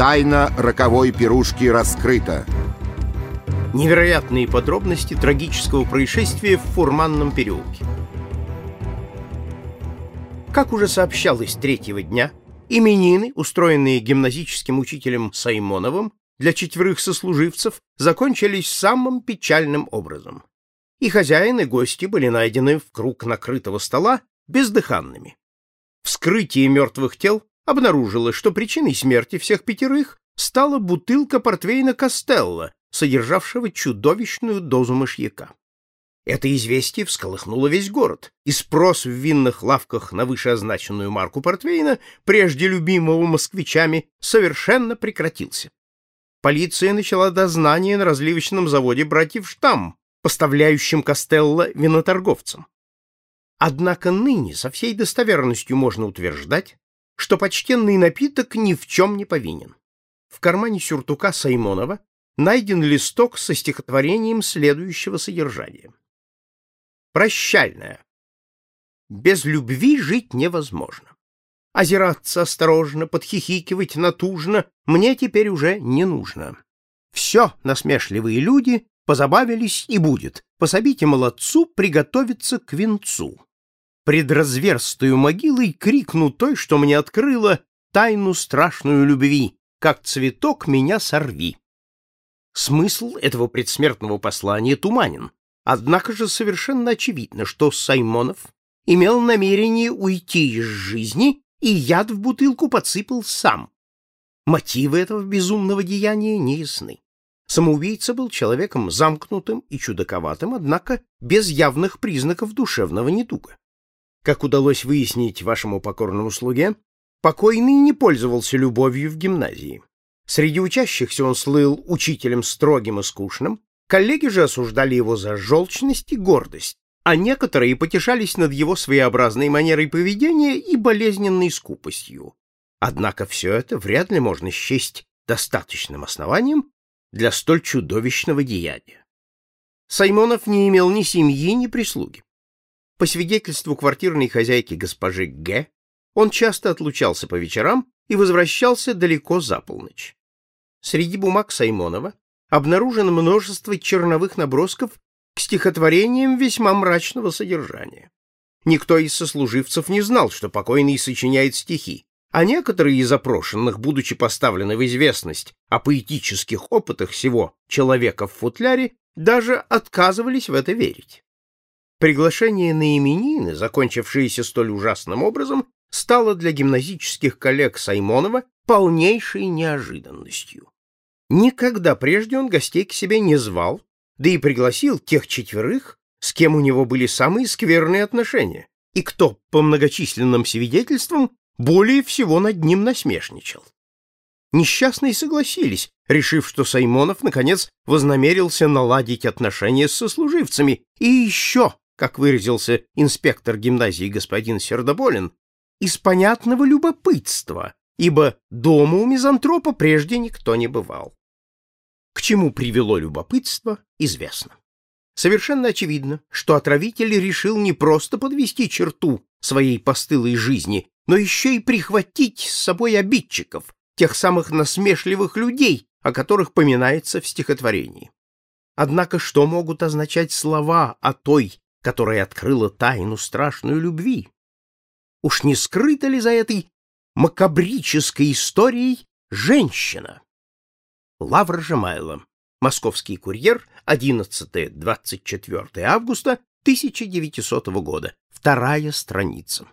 Тайна роковой пирушки раскрыта. Невероятные подробности трагического происшествия в Фурманном переулке. Как уже сообщалось третьего дня, именины, устроенные гимназическим учителем Саймоновым для четверых сослуживцев, закончились самым печальным образом. И хозяин, и гости были найдены в круг накрытого стола бездыханными. Вскрытие мертвых тел обнаружило, что причиной смерти всех пятерых стала бутылка портвейна Костелло, содержавшего чудовищную дозу мышьяка. Это известие всколыхнуло весь город, и спрос в винных лавках на вышеозначенную марку портвейна, прежде любимого москвичами, совершенно прекратился. Полиция начала дознание на разливочном заводе братьев Штамм, поставляющим Костелло виноторговцам. Однако ныне со всей достоверностью можно утверждать, что почтенный напиток ни в чем не повинен. В кармане сюртука Саймонова найден листок со стихотворением следующего содержания. Прощальная. Без любви жить невозможно. Озираться осторожно, подхихикивать натужно мне теперь уже не нужно. Все, насмешливые люди, позабавились и будет. Пособите молодцу приготовиться к венцу. Пред разверстую могилой крикну той, что мне открыла тайну страшную любви, как цветок меня сорви. Смысл этого предсмертного послания туманен, Однако же совершенно очевидно, что Саймонов имел намерение уйти из жизни и яд в бутылку подсыпал сам. Мотивы этого безумного деяния не ясны. Самоубийца был человеком замкнутым и чудаковатым, однако без явных признаков душевного недуга. Как удалось выяснить вашему покорному слуге, покойный не пользовался любовью в гимназии. Среди учащихся он слыл учителем строгим и скучным, Коллеги же осуждали его за желчность и гордость, а некоторые потешались над его своеобразной манерой поведения и болезненной скупостью. Однако все это вряд ли можно счесть достаточным основанием для столь чудовищного деяния. Саймонов не имел ни семьи, ни прислуги. По свидетельству квартирной хозяйки госпожи Г., он часто отлучался по вечерам и возвращался далеко за полночь. Среди бумаг Саймонова обнаружено множество черновых набросков к стихотворениям весьма мрачного содержания. Никто из сослуживцев не знал, что покойный сочиняет стихи, а некоторые из опрошенных, будучи поставлены в известность о поэтических опытах всего человека в футляре, даже отказывались в это верить. Приглашение на именины, закончившееся столь ужасным образом, стало для гимназических коллег Саймонова полнейшей неожиданностью. Никогда прежде он гостей к себе не звал, да и пригласил тех четверых, с кем у него были самые скверные отношения, и кто, по многочисленным свидетельствам, более всего над ним насмешничал. Несчастные согласились, решив, что Саймонов, наконец, вознамерился наладить отношения с сослуживцами, и еще, как выразился инспектор гимназии господин Сердоболин, из понятного любопытства, ибо дома у мизантропа прежде никто не бывал. К чему привело любопытство, известно. Совершенно очевидно, что отравитель решил не просто подвести черту своей постылой жизни, но еще и прихватить с собой обидчиков, тех самых насмешливых людей, о которых поминается в стихотворении. Однако что могут означать слова о той, которая открыла тайну страшную любви? Уж не скрыта ли за этой макабрической историей женщина? Лавр Жемайло. Московский курьер. 11-24 августа 1900 года. Вторая страница.